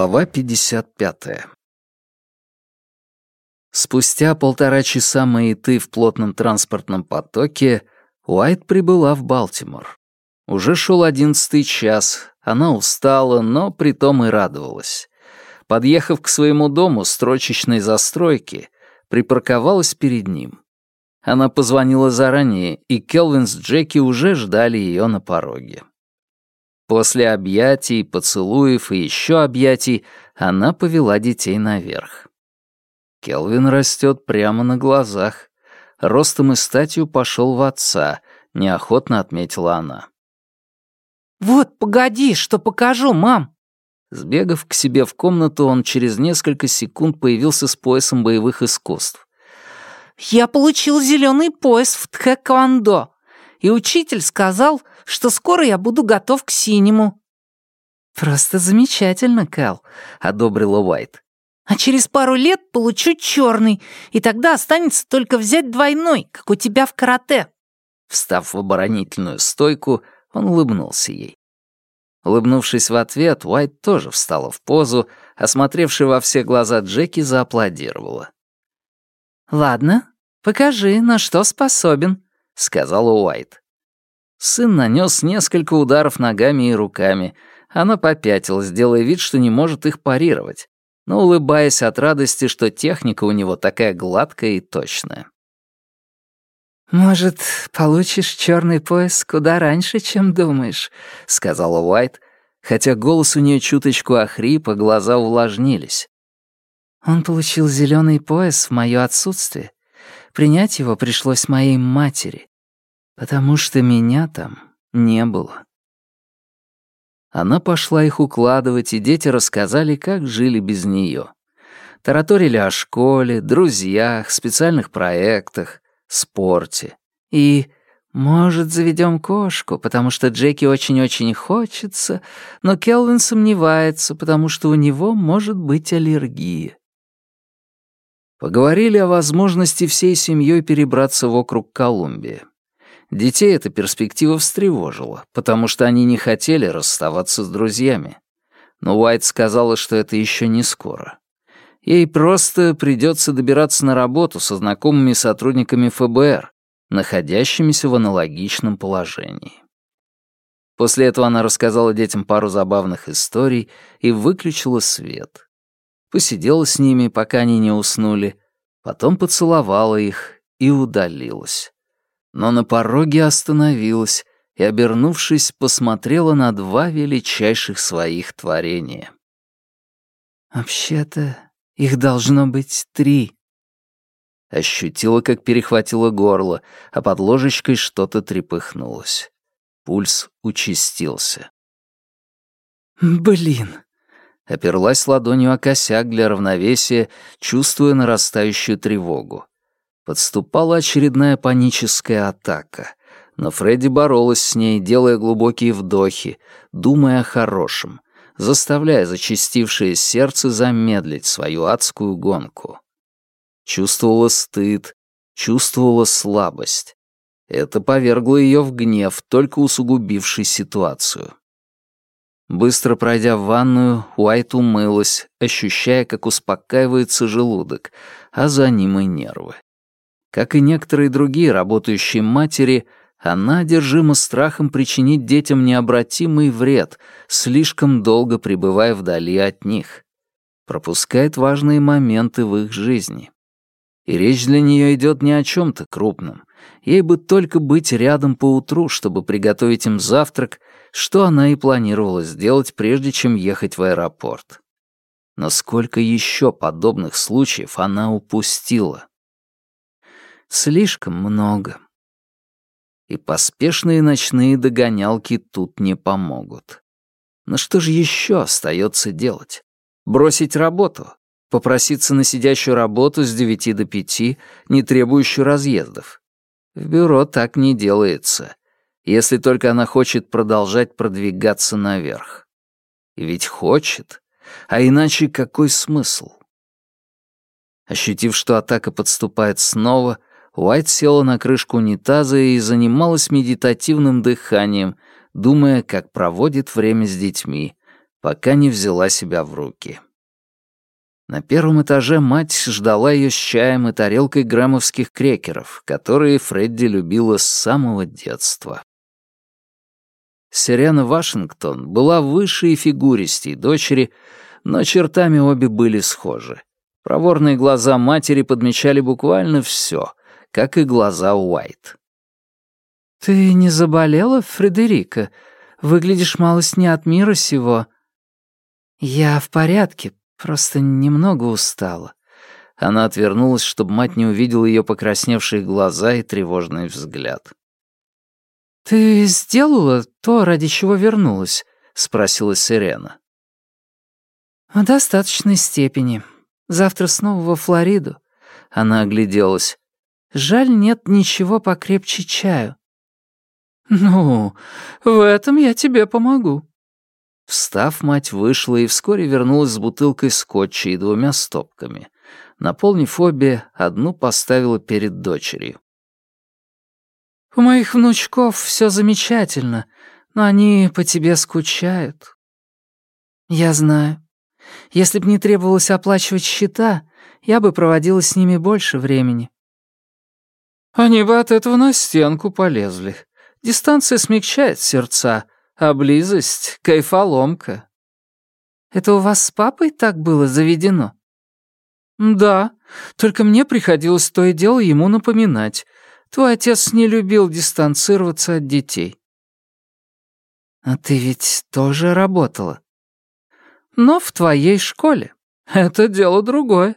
Глава 55. Спустя полтора часа маяты в плотном транспортном потоке Уайт прибыла в Балтимор. Уже шел одиннадцатый час, она устала, но притом и радовалась. Подъехав к своему дому строчечной застройки, припарковалась перед ним. Она позвонила заранее, и Келвин с Джеки уже ждали ее на пороге. После объятий, поцелуев и еще объятий она повела детей наверх. Келвин растет прямо на глазах. Ростом и статью пошел в отца, неохотно отметила она. «Вот, погоди, что покажу, мам!» Сбегав к себе в комнату, он через несколько секунд появился с поясом боевых искусств. «Я получил зеленый пояс в тхэквондо и учитель сказал, что скоро я буду готов к синему». «Просто замечательно, Кэл», — одобрила Уайт. «А через пару лет получу черный, и тогда останется только взять двойной, как у тебя в карате». Встав в оборонительную стойку, он улыбнулся ей. Улыбнувшись в ответ, Уайт тоже встала в позу, осмотревшая во все глаза Джеки зааплодировала. «Ладно, покажи, на что способен», — сказала Уайт. Сын нанес несколько ударов ногами и руками. Она попятилась, делая вид, что не может их парировать, но улыбаясь от радости, что техника у него такая гладкая и точная. «Может, получишь черный пояс куда раньше, чем думаешь», — сказала Уайт, хотя голос у нее чуточку охрип, а глаза увлажнились. «Он получил зеленый пояс в мое отсутствие. Принять его пришлось моей матери, потому что меня там не было. Она пошла их укладывать, и дети рассказали, как жили без нее. Тараторили о школе, друзьях, специальных проектах, спорте. И, может, заведем кошку, потому что Джеки очень-очень хочется, но Келвин сомневается, потому что у него может быть аллергия. Поговорили о возможности всей семьей перебраться в округ Колумбия. Детей эта перспектива встревожила, потому что они не хотели расставаться с друзьями. Но Уайт сказала, что это еще не скоро. Ей просто придется добираться на работу со знакомыми сотрудниками ФБР, находящимися в аналогичном положении. После этого она рассказала детям пару забавных историй и выключила свет посидела с ними, пока они не уснули, потом поцеловала их и удалилась. Но на пороге остановилась и, обернувшись, посмотрела на два величайших своих творения. «Вообще-то их должно быть три». Ощутила, как перехватило горло, а под ложечкой что-то трепыхнулось. Пульс участился. «Блин, оперлась ладонью о косяк для равновесия, чувствуя нарастающую тревогу. Подступала очередная паническая атака, но Фредди боролась с ней, делая глубокие вдохи, думая о хорошем, заставляя зачастившее сердце замедлить свою адскую гонку. Чувствовала стыд, чувствовала слабость. Это повергло ее в гнев, только усугубивший ситуацию. Быстро пройдя в ванную, Уайт умылась, ощущая, как успокаивается желудок, а за ним и нервы. Как и некоторые другие работающие матери, она одержима страхом причинить детям необратимый вред, слишком долго пребывая вдали от них. Пропускает важные моменты в их жизни. И речь для нее идет не о чем-то крупном. Ей бы только быть рядом по утру, чтобы приготовить им завтрак что она и планировала сделать, прежде чем ехать в аэропорт. Но сколько еще подобных случаев она упустила? Слишком много. И поспешные ночные догонялки тут не помогут. Но что же еще остается делать? Бросить работу? Попроситься на сидящую работу с девяти до пяти, не требующую разъездов? В бюро так не делается если только она хочет продолжать продвигаться наверх. И ведь хочет, а иначе какой смысл? Ощутив, что атака подступает снова, Уайт села на крышку унитаза и занималась медитативным дыханием, думая, как проводит время с детьми, пока не взяла себя в руки. На первом этаже мать ждала ее с чаем и тарелкой граммовских крекеров, которые Фредди любила с самого детства. Сирена Вашингтон была выше и фигуристей дочери, но чертами обе были схожи. Проворные глаза матери подмечали буквально все, как и глаза Уайт. «Ты не заболела, Фредерика? Выглядишь малость не от мира сего». «Я в порядке, Просто немного устала. Она отвернулась, чтобы мать не увидела ее покрасневшие глаза и тревожный взгляд. «Ты сделала то, ради чего вернулась?» — спросила Сирена. «В достаточной степени. Завтра снова во Флориду». Она огляделась. «Жаль, нет ничего покрепче чаю». «Ну, в этом я тебе помогу», Встав, мать вышла и вскоре вернулась с бутылкой скотча и двумя стопками. Наполнив обе, одну поставила перед дочерью. «У моих внучков все замечательно, но они по тебе скучают». «Я знаю. Если б не требовалось оплачивать счета, я бы проводила с ними больше времени». «Они бы от этого на стенку полезли. Дистанция смягчает сердца, а близость — кайфоломка. Это у вас с папой так было заведено? Да, только мне приходилось то и дело ему напоминать. Твой отец не любил дистанцироваться от детей. А ты ведь тоже работала? Но в твоей школе. Это дело другое.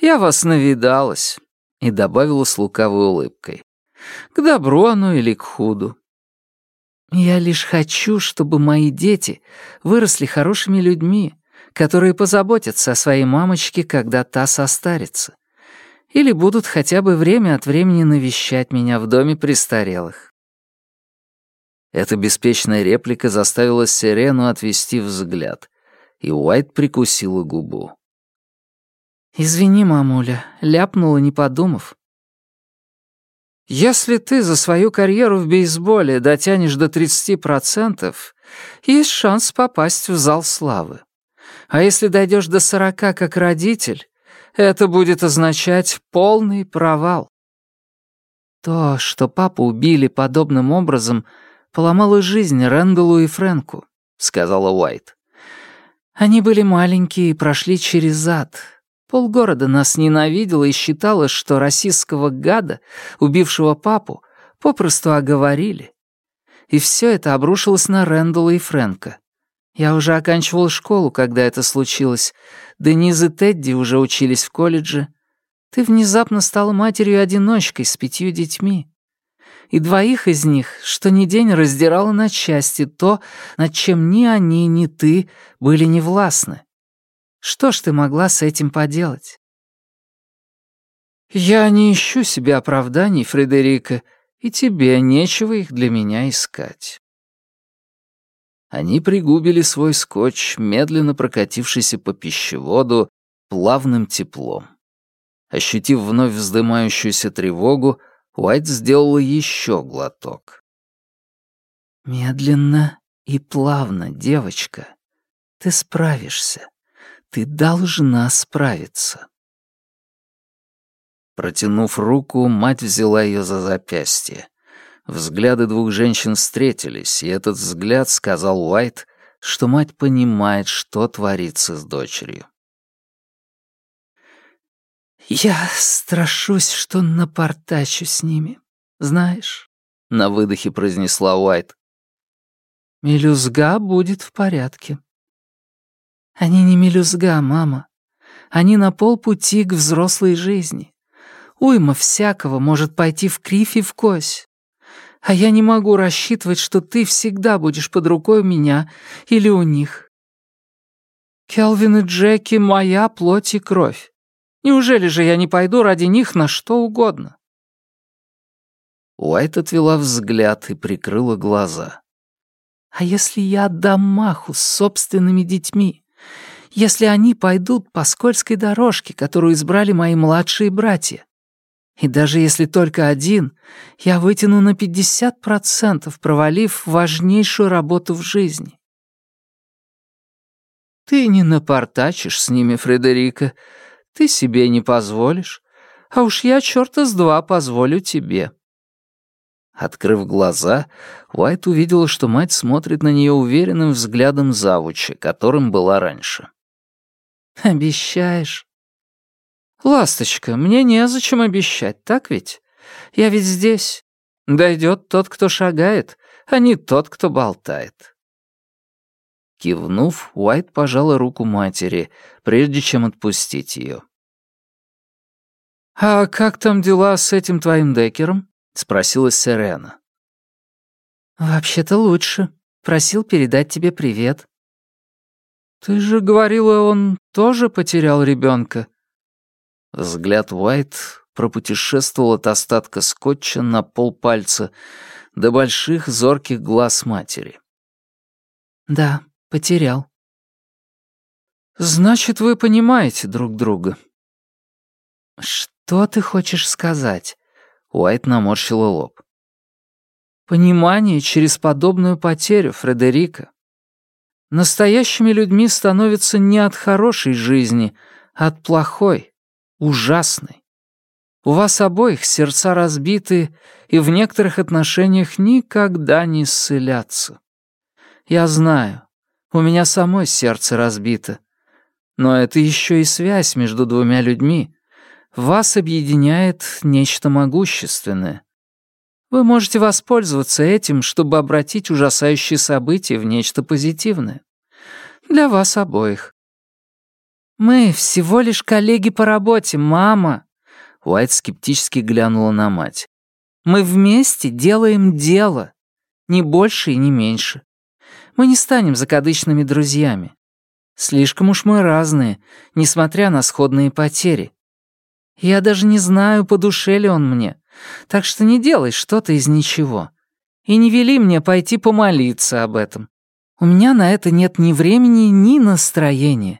Я вас навидалась. И добавила с лукавой улыбкой. К добру оно или к худу. Я лишь хочу, чтобы мои дети выросли хорошими людьми, которые позаботятся о своей мамочке, когда та состарится. Или будут хотя бы время от времени навещать меня в доме престарелых. Эта беспечная реплика заставила Сирену отвести взгляд, и Уайт прикусила губу. «Извини, мамуля, ляпнула, не подумав. Если ты за свою карьеру в бейсболе дотянешь до 30%, есть шанс попасть в зал славы. А если дойдешь до 40 как родитель, это будет означать полный провал. То, что папу убили подобным образом, поломало жизнь Рэндаллу и Фрэнку, сказала Уайт. Они были маленькие и прошли через ад, Полгорода нас ненавидело и считало, что российского гада, убившего папу, попросту оговорили. И все это обрушилось на Рэндалла и Фрэнка. Я уже оканчивал школу, когда это случилось. Дениз и Тедди уже учились в колледже. Ты внезапно стала матерью-одиночкой с пятью детьми. И двоих из них, что ни день раздирало на части то, над чем ни они, ни ты были невластны. Что ж ты могла с этим поделать? Я не ищу себе оправданий, Фредерика, и тебе нечего их для меня искать. Они пригубили свой скотч, медленно прокатившийся по пищеводу, плавным теплом. Ощутив вновь вздымающуюся тревогу, Уайт сделала еще глоток. «Медленно и плавно, девочка. Ты справишься. Ты должна справиться. Протянув руку, мать взяла ее за запястье. Взгляды двух женщин встретились, и этот взгляд сказал Уайт, что мать понимает, что творится с дочерью. «Я страшусь, что напортачу с ними, знаешь», — на выдохе произнесла Уайт. «Мелюзга будет в порядке. Они не мелюзга, мама. Они на полпути к взрослой жизни. Уйма всякого может пойти в кривь и в кось. А я не могу рассчитывать, что ты всегда будешь под рукой у меня или у них. Келвин и Джеки — моя плоть и кровь. Неужели же я не пойду ради них на что угодно?» Уайт отвела взгляд и прикрыла глаза. «А если я отдам маху с собственными детьми? если они пойдут по скользкой дорожке, которую избрали мои младшие братья. И даже если только один, я вытяну на 50%, провалив важнейшую работу в жизни. Ты не напортачишь с ними, Фредерика. Ты себе не позволишь. А уж я черта с два позволю тебе». Открыв глаза, Уайт увидела, что мать смотрит на нее уверенным взглядом завуча, которым была раньше. «Обещаешь?» «Ласточка, мне незачем обещать, так ведь? Я ведь здесь. Дойдет тот, кто шагает, а не тот, кто болтает». Кивнув, Уайт пожала руку матери, прежде чем отпустить ее. «А как там дела с этим твоим Декером?» — спросила Сирена. «Вообще-то лучше. Просил передать тебе привет». «Ты же говорила, он тоже потерял ребенка. Взгляд Уайт пропутешествовал от остатка скотча на полпальца до больших зорких глаз матери. «Да, потерял». «Значит, вы понимаете друг друга». «Что ты хочешь сказать?» Уайт наморщила лоб. «Понимание через подобную потерю, Фредерика. Настоящими людьми становятся не от хорошей жизни, а от плохой, ужасной. У вас обоих сердца разбиты и в некоторых отношениях никогда не исцелятся. Я знаю, у меня самой сердце разбито. Но это еще и связь между двумя людьми. Вас объединяет нечто могущественное. Вы можете воспользоваться этим, чтобы обратить ужасающие события в нечто позитивное. Для вас обоих. «Мы всего лишь коллеги по работе, мама!» Уайт скептически глянула на мать. «Мы вместе делаем дело. Ни больше и не меньше. Мы не станем закадычными друзьями. Слишком уж мы разные, несмотря на сходные потери. Я даже не знаю, по душе ли он мне. Так что не делай что-то из ничего. И не вели мне пойти помолиться об этом. У меня на это нет ни времени, ни настроения.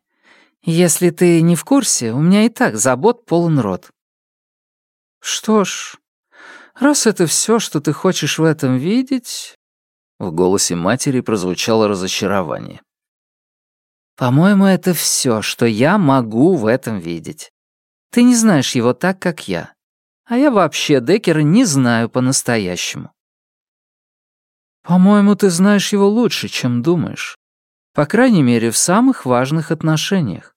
Если ты не в курсе, у меня и так забот полон рот. Что ж, раз это все, что ты хочешь в этом видеть... В голосе матери прозвучало разочарование. По-моему, это все, что я могу в этом видеть. Ты не знаешь его так, как я. А я вообще Деккера не знаю по-настоящему. По-моему, ты знаешь его лучше, чем думаешь. По крайней мере, в самых важных отношениях.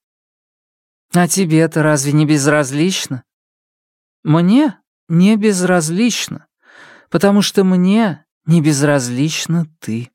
А тебе это разве не безразлично? Мне не безразлично, потому что мне не безразлична ты.